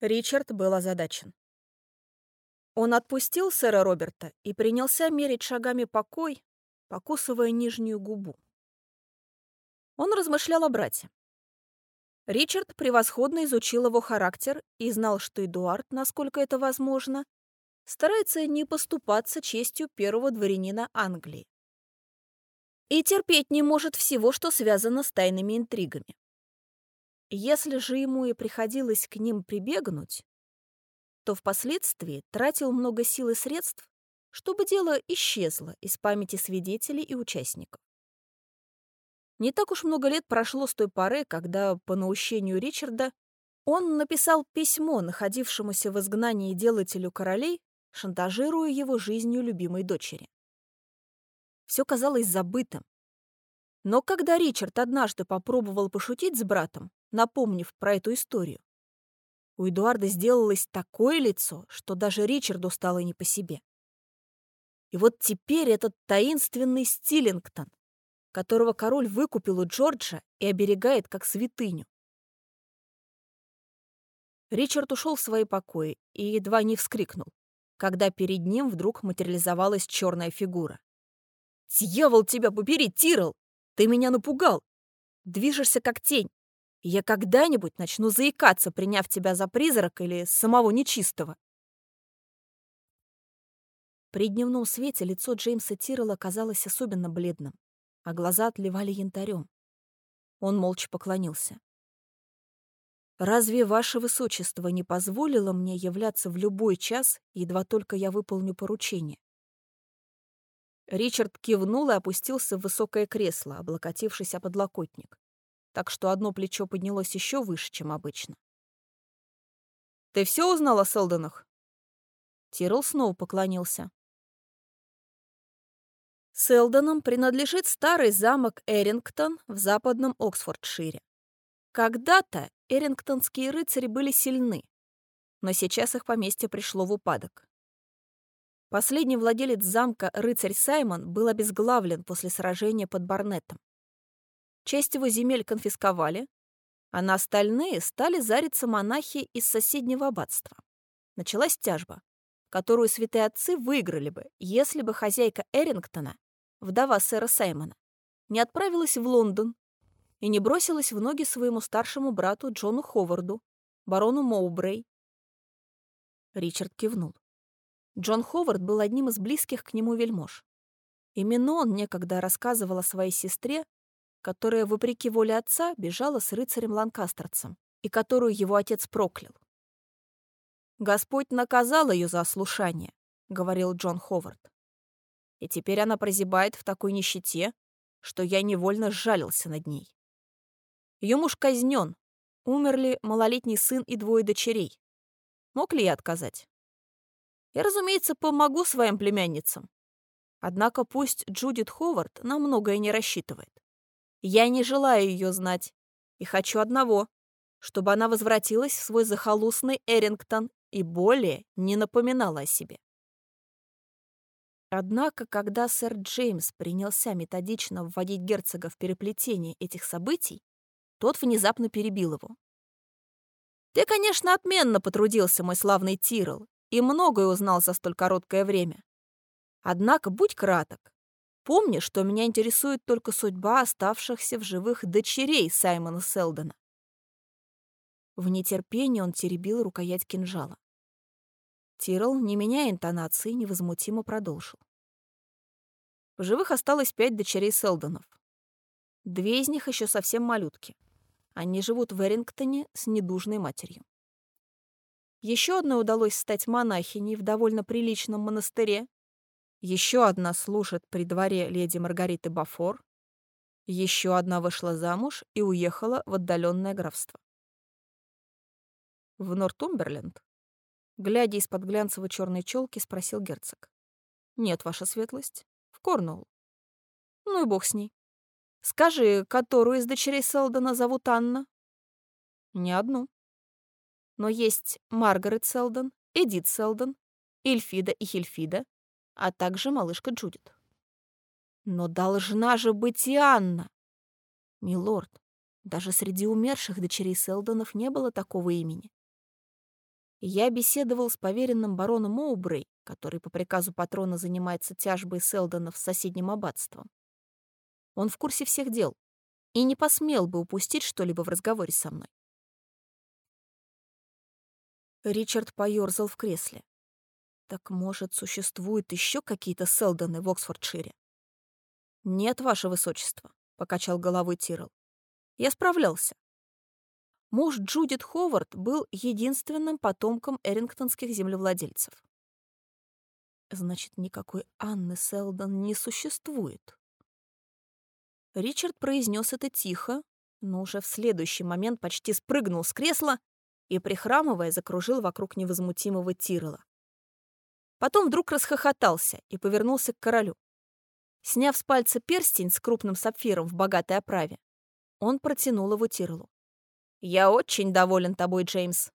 Ричард был озадачен. Он отпустил сэра Роберта и принялся мерить шагами покой, покусывая нижнюю губу. Он размышлял о брате. Ричард превосходно изучил его характер и знал, что Эдуард, насколько это возможно, старается не поступаться честью первого дворянина Англии. И терпеть не может всего, что связано с тайными интригами. Если же ему и приходилось к ним прибегнуть, то впоследствии тратил много сил и средств, чтобы дело исчезло из памяти свидетелей и участников. Не так уж много лет прошло с той поры, когда, по наущению Ричарда, он написал письмо находившемуся в изгнании делателю королей, шантажируя его жизнью любимой дочери. Все казалось забытым. Но когда Ричард однажды попробовал пошутить с братом, напомнив про эту историю. У Эдуарда сделалось такое лицо, что даже Ричарду стало не по себе. И вот теперь этот таинственный Стиллингтон, которого король выкупил у Джорджа и оберегает как святыню. Ричард ушел в свои покои и едва не вскрикнул, когда перед ним вдруг материализовалась черная фигура. «Дьявол тебя побери, Тирл! Ты меня напугал! Движешься как тень, я когда-нибудь начну заикаться, приняв тебя за призрак или самого нечистого. При дневном свете лицо Джеймса Тиррелла казалось особенно бледным, а глаза отливали янтарем. Он молча поклонился. «Разве ваше высочество не позволило мне являться в любой час, едва только я выполню поручение?» Ричард кивнул и опустился в высокое кресло, облокотившись о подлокотник так что одно плечо поднялось еще выше, чем обычно. «Ты все узнал о Селдонах?» Тирл снова поклонился. Селдонам принадлежит старый замок Эрингтон в западном Оксфордшире. Когда-то эрингтонские рыцари были сильны, но сейчас их поместье пришло в упадок. Последний владелец замка, рыцарь Саймон, был обезглавлен после сражения под Барнетом. Часть его земель конфисковали, а на остальные стали зариться монахи из соседнего аббатства. Началась тяжба, которую святые отцы выиграли бы, если бы хозяйка Эрингтона, вдова сэра Саймона, не отправилась в Лондон и не бросилась в ноги своему старшему брату Джону Ховарду, барону Моубрей. Ричард кивнул. Джон Ховард был одним из близких к нему вельмож. Именно он некогда рассказывал о своей сестре, которая, вопреки воле отца, бежала с рыцарем Ланкастерцем и которую его отец проклял. «Господь наказал ее за ослушание», — говорил Джон Ховард. «И теперь она прозябает в такой нищете, что я невольно сжалился над ней. Ее муж казнен, умерли малолетний сын и двое дочерей. Мог ли я отказать? Я, разумеется, помогу своим племянницам. Однако пусть Джудит Ховард на многое не рассчитывает. Я не желаю ее знать. И хочу одного, чтобы она возвратилась в свой захолустный Эрингтон и более не напоминала о себе. Однако, когда сэр Джеймс принялся методично вводить герцога в переплетение этих событий, тот внезапно перебил его. «Ты, конечно, отменно потрудился, мой славный Тирл, и многое узнал за столь короткое время. Однако будь краток. Помни, что меня интересует только судьба оставшихся в живых дочерей Саймона Селдона. В нетерпении он теребил рукоять кинжала. Тирл, не меняя интонации, невозмутимо продолжил. В живых осталось пять дочерей Селдонов. Две из них еще совсем малютки. Они живут в Эрингтоне с недужной матерью. Еще одной удалось стать монахиней в довольно приличном монастыре, еще одна служит при дворе леди Маргариты Бафор. Еще одна вышла замуж и уехала в отдаленное графство. В Нортумберленд, глядя из-под глянцевой черной челки, спросил герцог. «Нет, ваша светлость. В Корнуолл. Ну и бог с ней. Скажи, которую из дочерей Селдона зовут Анна?» «Не одну. Но есть Маргарет Селдон, Эдит Селдон, Эльфида и Хельфида, а также малышка Джудит. Но должна же быть и Анна. Милорд, даже среди умерших дочерей Селдонов не было такого имени. Я беседовал с поверенным бароном Моубрей, который по приказу патрона занимается тяжбой Селдонов с соседним аббатством. Он в курсе всех дел и не посмел бы упустить что-либо в разговоре со мной. Ричард поёрзал в кресле. Так, может, существуют еще какие-то Селдоны в Оксфордшире? Нет, ваше высочество, покачал головой Тирл. Я справлялся. Муж Джудит Ховард был единственным потомком эрингтонских землевладельцев. Значит, никакой Анны Селдон не существует. Ричард произнес это тихо, но уже в следующий момент почти спрыгнул с кресла и, прихрамывая, закружил вокруг невозмутимого Тирла. Потом вдруг расхохотался и повернулся к королю. Сняв с пальца перстень с крупным сапфиром в богатой оправе, он протянул его Тирлу. «Я очень доволен тобой, Джеймс».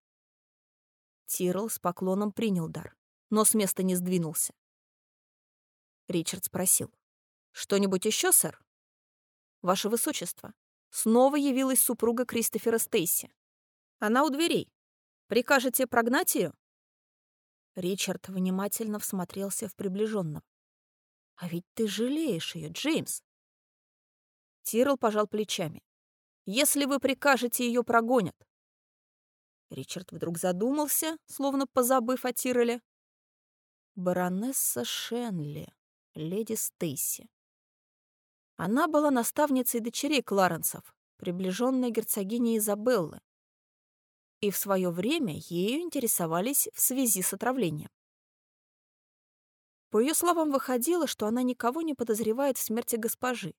Тирл с поклоном принял дар, но с места не сдвинулся. Ричард спросил. «Что-нибудь еще, сэр?» «Ваше высочество, снова явилась супруга Кристофера Стейси. Она у дверей. Прикажете прогнать ее?» Ричард внимательно всмотрелся в приближенного. «А ведь ты жалеешь ее, Джеймс!» Тирл пожал плечами. «Если вы прикажете, ее прогонят». Ричард вдруг задумался, словно позабыв о Тиреле. «Баронесса Шенли, леди Стейси. Она была наставницей дочерей Кларенсов, приближенной герцогини Изабеллы, и в свое время ею интересовались в связи с отравлением. По ее словам, выходило, что она никого не подозревает в смерти госпожи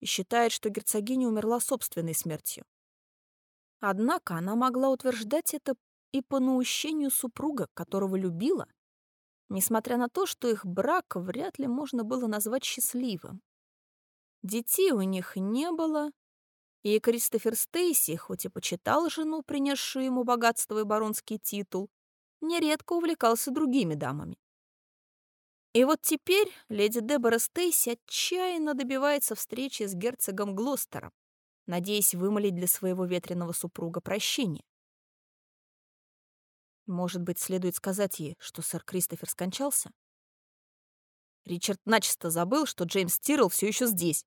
и считает, что герцогиня умерла собственной смертью. Однако она могла утверждать это и по наущению супруга, которого любила, несмотря на то, что их брак вряд ли можно было назвать счастливым. Детей у них не было, и Кристофер Стейси, хоть и почитал жену, принесшую ему богатство и баронский титул, нередко увлекался другими дамами. И вот теперь леди Дебора Стейси отчаянно добивается встречи с герцогом Глостером, надеясь вымолить для своего ветреного супруга прощение. Может быть, следует сказать ей, что сэр Кристофер скончался? Ричард начисто забыл, что Джеймс Тирл все еще здесь.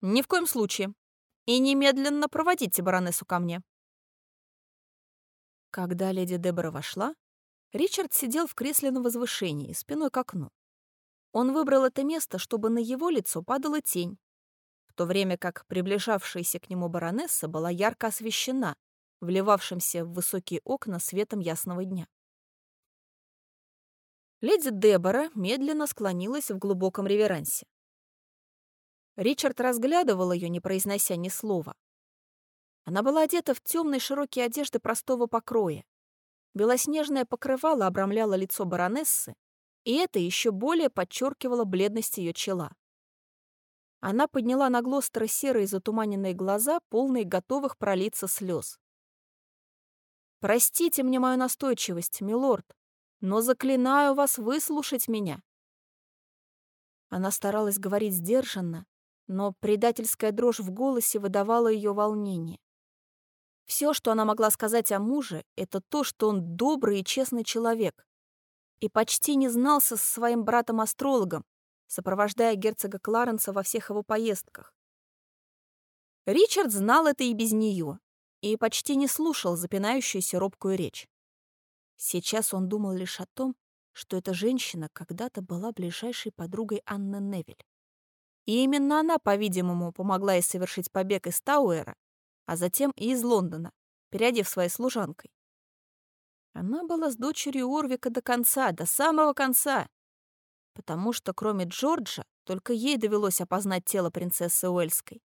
Ни в коем случае. И немедленно проводите баронессу ко мне. Когда леди Дебора вошла, Ричард сидел в кресле на возвышении, спиной к окну. Он выбрал это место, чтобы на его лицо падала тень, в то время как приближавшаяся к нему баронесса была ярко освещена, вливавшимся в высокие окна светом ясного дня. Леди Дебора медленно склонилась в глубоком реверансе. Ричард разглядывал ее, не произнося ни слова. Она была одета в темные широкие одежды простого покроя. Белоснежное покрывало обрамляло лицо баронессы, и это еще более подчеркивало бледность ее чела. Она подняла на Глостера серые затуманенные глаза, полные готовых пролиться слез. «Простите мне мою настойчивость, милорд, но заклинаю вас выслушать меня». Она старалась говорить сдержанно, но предательская дрожь в голосе выдавала ее волнение. Все, что она могла сказать о муже, это то, что он добрый и честный человек и почти не знался со своим братом-астрологом, сопровождая герцога Кларенса во всех его поездках. Ричард знал это и без нее, и почти не слушал запинающуюся робкую речь. Сейчас он думал лишь о том, что эта женщина когда-то была ближайшей подругой Анны Невиль. И именно она, по-видимому, помогла ей совершить побег из Тауэра, а затем и из Лондона, переодев своей служанкой. Она была с дочерью Орвика до конца, до самого конца, потому что кроме Джорджа только ей довелось опознать тело принцессы Уэльской.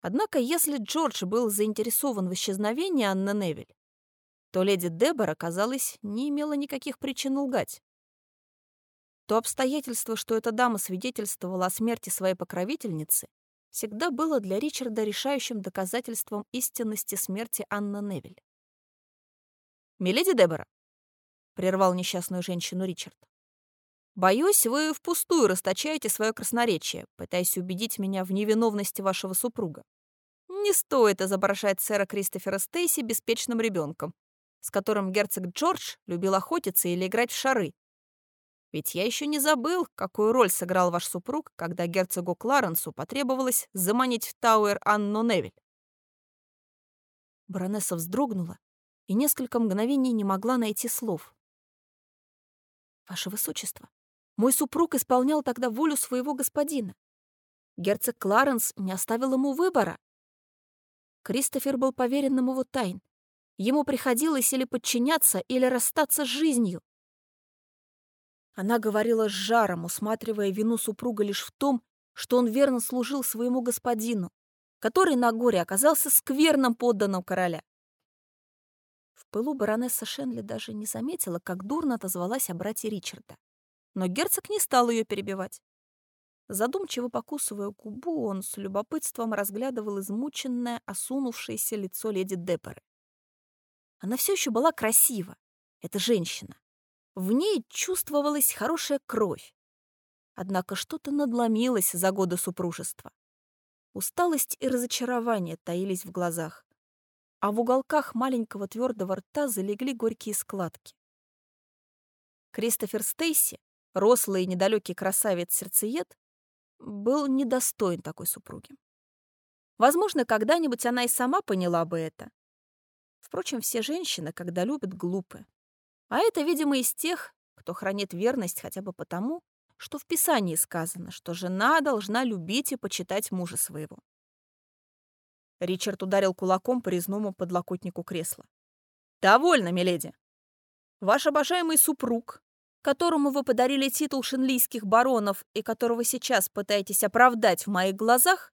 Однако, если Джордж был заинтересован в исчезновении Анны Невиль, то леди Дебора, казалось, не имела никаких причин лгать. То обстоятельство, что эта дама свидетельствовала о смерти своей покровительницы, всегда было для Ричарда решающим доказательством истинности смерти Анны Невиль. «Миледи Дебора», — прервал несчастную женщину Ричард, «боюсь, вы впустую расточаете свое красноречие, пытаясь убедить меня в невиновности вашего супруга. Не стоит изображать сэра Кристофера Стейси беспечным ребенком, с которым герцог Джордж любил охотиться или играть в шары. Ведь я еще не забыл, какую роль сыграл ваш супруг, когда герцогу Кларенсу потребовалось заманить в Тауэр Анну Невиль. Баронесса вздрогнула и несколько мгновений не могла найти слов. «Ваше Высочество, мой супруг исполнял тогда волю своего господина. Герцог Кларенс не оставил ему выбора. Кристофер был поверенным его тайн. Ему приходилось или подчиняться, или расстаться с жизнью. Она говорила с жаром, усматривая вину супруга лишь в том, что он верно служил своему господину, который на горе оказался скверным подданным короля. В пылу баронесса Шенли даже не заметила, как дурно отозвалась о брате Ричарда. Но герцог не стал ее перебивать. Задумчиво покусывая губу, он с любопытством разглядывал измученное, осунувшееся лицо леди Депперы. Она все еще была красива, эта женщина. В ней чувствовалась хорошая кровь. Однако что-то надломилось за годы супружества. Усталость и разочарование таились в глазах, а в уголках маленького твердого рта залегли горькие складки. Кристофер Стейси, рослый и недалекий красавец-сердцеед, был недостоин такой супруги. Возможно, когда-нибудь она и сама поняла бы это. Впрочем, все женщины, когда любят, глупы. А это, видимо, из тех, кто хранит верность хотя бы потому, что в Писании сказано, что жена должна любить и почитать мужа своего. Ричард ударил кулаком по резному подлокотнику кресла. «Довольно, миледи. Ваш обожаемый супруг, которому вы подарили титул шинлийских баронов и которого сейчас пытаетесь оправдать в моих глазах,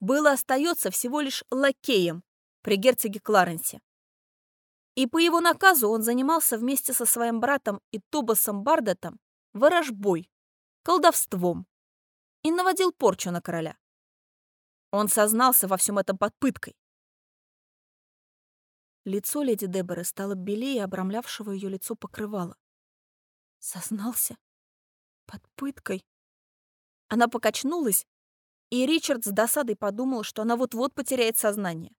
был и остается всего лишь лакеем при герцоге Кларенсе. И по его наказу он занимался вместе со своим братом и Тобасом Бардатом ворожбой колдовством и наводил порчу на короля. Он сознался во всем этом под пыткой. Лицо леди Деборы стало белее обрамлявшего ее лицо покрывало. Сознался? Под пыткой? Она покачнулась, и Ричард с досадой подумал, что она вот-вот потеряет сознание.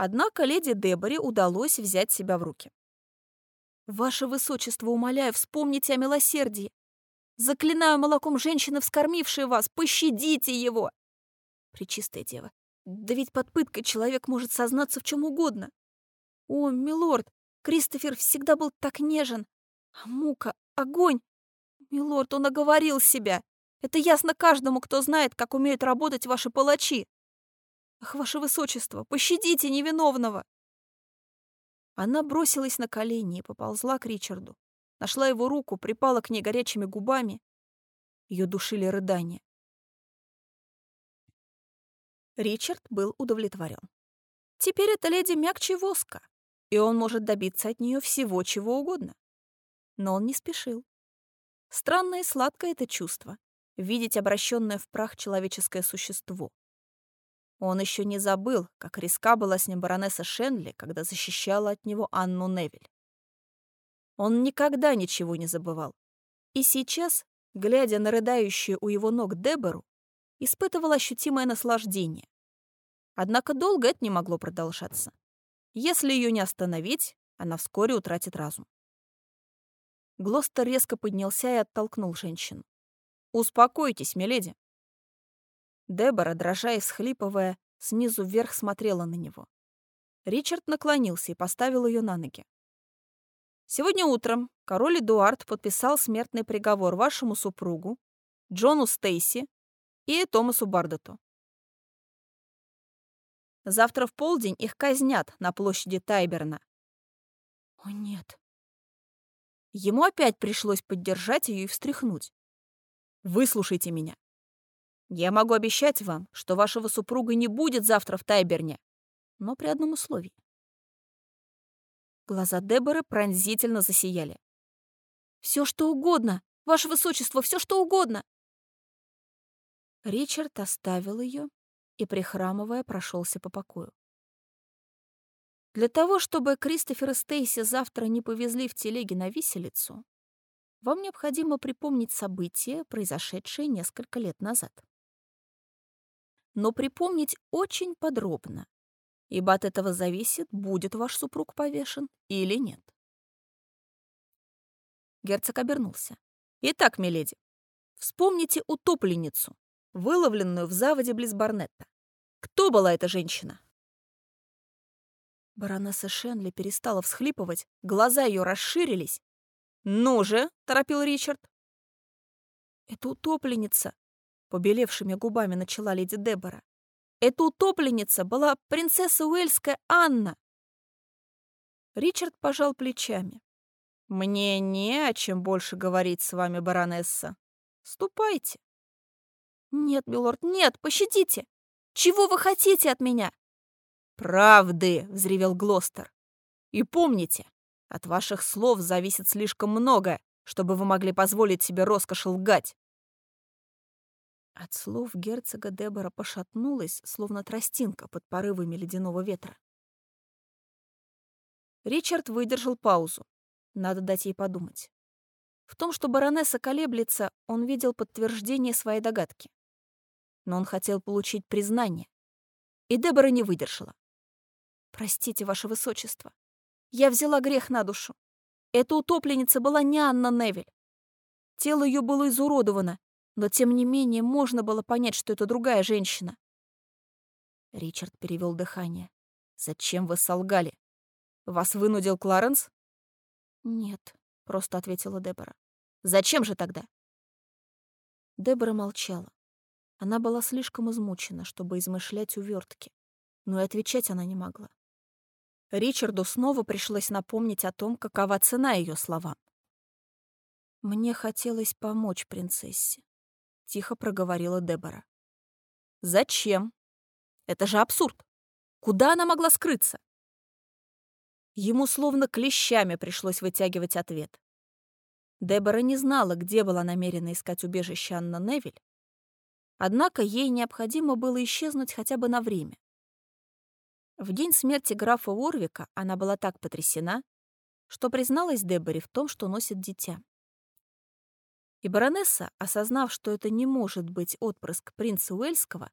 Однако леди Деборе удалось взять себя в руки. «Ваше Высочество, умоляю, вспомните о милосердии. Заклинаю молоком женщины, вскормившей вас, пощадите его!» Пречистая дева, да ведь под пыткой человек может сознаться в чем угодно. О, милорд, Кристофер всегда был так нежен. А мука, огонь! Милорд, он оговорил себя. Это ясно каждому, кто знает, как умеют работать ваши палачи. Ах, ваше высочество, пощадите невиновного!» Она бросилась на колени и поползла к Ричарду. Нашла его руку, припала к ней горячими губами. Ее душили рыдания. Ричард был удовлетворен. Теперь эта леди мягче воска, и он может добиться от нее всего, чего угодно. Но он не спешил. Странное и сладкое это чувство — видеть обращенное в прах человеческое существо. Он еще не забыл, как риска была с ним баронесса Шенли, когда защищала от него Анну Невиль. Он никогда ничего не забывал. И сейчас, глядя на рыдающую у его ног Дебору, испытывал ощутимое наслаждение. Однако долго это не могло продолжаться. Если ее не остановить, она вскоре утратит разум. Глостер резко поднялся и оттолкнул женщину. «Успокойтесь, миледи». Дебора, дрожа и всхлипывая, снизу вверх смотрела на него. Ричард наклонился и поставил ее на ноги. Сегодня утром король Эдуард подписал смертный приговор вашему супругу, Джону Стейси и Томасу Бардету. Завтра в полдень их казнят на площади Тайберна. О, нет. Ему опять пришлось поддержать ее и встряхнуть. Выслушайте меня. Я могу обещать вам, что вашего супруга не будет завтра в Тайберне, но при одном условии. Глаза Деборы пронзительно засияли. «Все, что угодно! Ваше Высочество, все, что угодно!» Ричард оставил ее и, прихрамывая, прошелся по покою. Для того, чтобы Кристофера Стейси завтра не повезли в телеге на виселицу, вам необходимо припомнить события, произошедшие несколько лет назад. Но припомнить очень подробно, ибо от этого зависит, будет ваш супруг повешен или нет. Герцог обернулся. «Итак, миледи, вспомните утопленницу, выловленную в заводе близ Барнетта. Кто была эта женщина?» Баронесса Шенли перестала всхлипывать, глаза ее расширились. «Ну же!» — торопил Ричард. «Это утопленница!» — побелевшими губами начала леди Дебора. «Эта утопленница была принцесса Уэльская Анна!» Ричард пожал плечами. «Мне не о чем больше говорить с вами, баронесса. Ступайте». «Нет, милорд, нет, пощадите! Чего вы хотите от меня?» «Правды!» — взревел Глостер. «И помните, от ваших слов зависит слишком много, чтобы вы могли позволить себе роскошь лгать». От слов герцога Дебора пошатнулась, словно тростинка под порывами ледяного ветра. Ричард выдержал паузу. Надо дать ей подумать. В том, что баронесса колеблется, он видел подтверждение своей догадки. Но он хотел получить признание. И Дебора не выдержала. «Простите, ваше высочество. Я взяла грех на душу. Эта утопленница была не Анна Невель. Тело ее было изуродовано, но тем не менее можно было понять, что это другая женщина. Ричард перевел дыхание. «Зачем вы солгали? Вас вынудил Кларенс?» «Нет», — просто ответила Дебора. «Зачем же тогда?» Дебора молчала. Она была слишком измучена, чтобы измышлять увертки, но и отвечать она не могла. Ричарду снова пришлось напомнить о том, какова цена ее словам. «Мне хотелось помочь принцессе», — тихо проговорила Дебора. «Зачем? Это же абсурд. Куда она могла скрыться?» Ему словно клещами пришлось вытягивать ответ. Дебора не знала, где была намерена искать убежище Анна Невиль, однако ей необходимо было исчезнуть хотя бы на время. В день смерти графа Уорвика она была так потрясена, что призналась Деборе в том, что носит дитя. И баронесса, осознав, что это не может быть отпрыск принца Уэльского,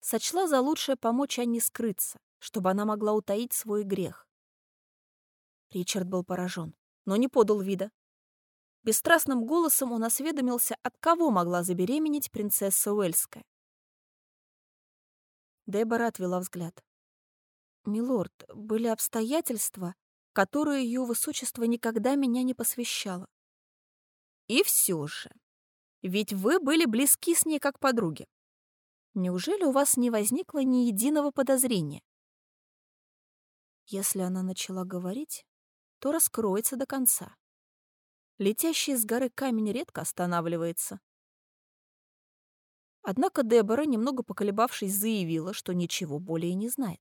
сочла за лучшее помочь Анне скрыться, чтобы она могла утаить свой грех. Ричард был поражен, но не подал вида. Бесстрастным голосом он осведомился, от кого могла забеременеть принцесса Уэльская. Дебора отвела взгляд. «Милорд, были обстоятельства, которые ее высочество никогда меня не посвящало». «И все же. Ведь вы были близки с ней как подруги. Неужели у вас не возникло ни единого подозрения?» Если она начала говорить, то раскроется до конца. Летящий с горы камень редко останавливается. Однако Дебора, немного поколебавшись, заявила, что ничего более не знает.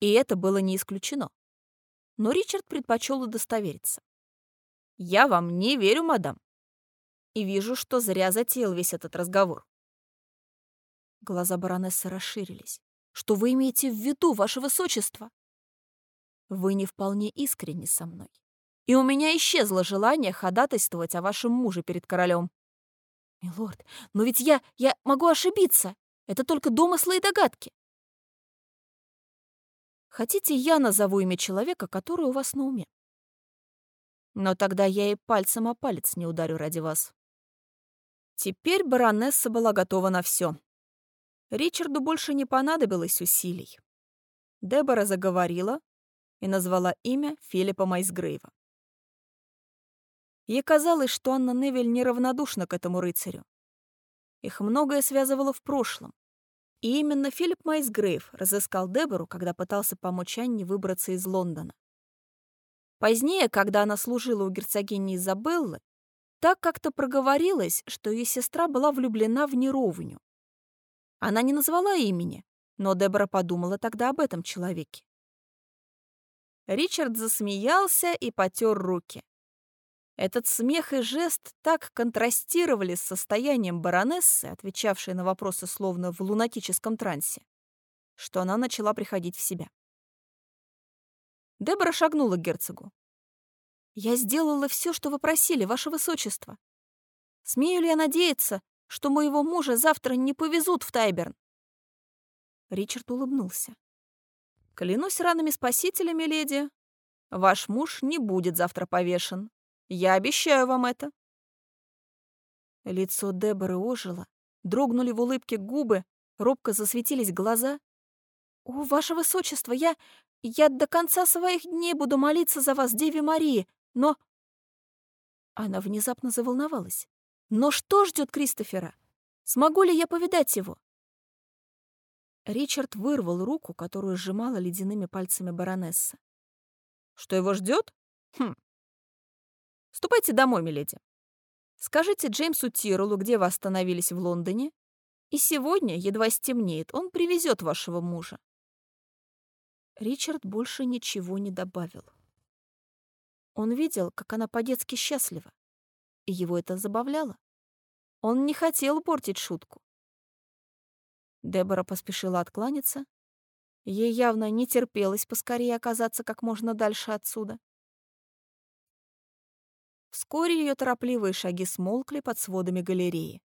И это было не исключено. Но Ричард предпочел удостовериться. «Я вам не верю, мадам. И вижу, что зря затеял весь этот разговор». Глаза баронессы расширились. «Что вы имеете в виду, ваше высочество?» «Вы не вполне искренни со мной. И у меня исчезло желание ходатайствовать о вашем муже перед королем. «Милорд, но ведь я... я могу ошибиться. Это только домыслы и догадки. Хотите, я назову имя человека, который у вас на уме? Но тогда я и пальцем о палец не ударю ради вас. Теперь баронесса была готова на все. Ричарду больше не понадобилось усилий. Дебора заговорила и назвала имя Филиппа Майсгрейва. Ей казалось, что Анна Невель неравнодушна к этому рыцарю. Их многое связывало в прошлом. И именно Филипп Майсгрейв разыскал Дебору, когда пытался помочь Анне выбраться из Лондона. Позднее, когда она служила у герцогини Изабеллы, так как-то проговорилось, что ее сестра была влюблена в неровню. Она не назвала имени, но Дебора подумала тогда об этом человеке. Ричард засмеялся и потер руки. Этот смех и жест так контрастировали с состоянием баронессы, отвечавшей на вопросы словно в лунатическом трансе, что она начала приходить в себя. Дебора шагнула к герцогу. «Я сделала все, что вы просили, ваше высочество. Смею ли я надеяться, что моего мужа завтра не повезут в Тайберн?» Ричард улыбнулся. Клянусь ранами спасителя, миледи, ваш муж не будет завтра повешен. Я обещаю вам это. Лицо Деборы ожило, дрогнули в улыбке губы, робко засветились глаза. «О, ваше высочество, я... я до конца своих дней буду молиться за вас, Деве Марии, но...» Она внезапно заволновалась. «Но что ждет Кристофера? Смогу ли я повидать его?» Ричард вырвал руку, которую сжимала ледяными пальцами баронесса. «Что его ждет? Хм. Ступайте домой, миледи. Скажите Джеймсу Тиролу, где вы остановились в Лондоне, и сегодня, едва стемнеет, он привезет вашего мужа». Ричард больше ничего не добавил. Он видел, как она по-детски счастлива, и его это забавляло. Он не хотел портить шутку. Дебора поспешила откланяться. Ей явно не терпелось поскорее оказаться как можно дальше отсюда. Вскоре ее торопливые шаги смолкли под сводами галереи.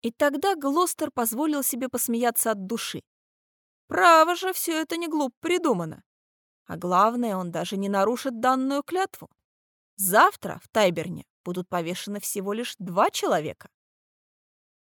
И тогда Глостер позволил себе посмеяться от души. Право же, все это не глупо придумано. А главное, он даже не нарушит данную клятву. Завтра в Тайберне будут повешены всего лишь два человека.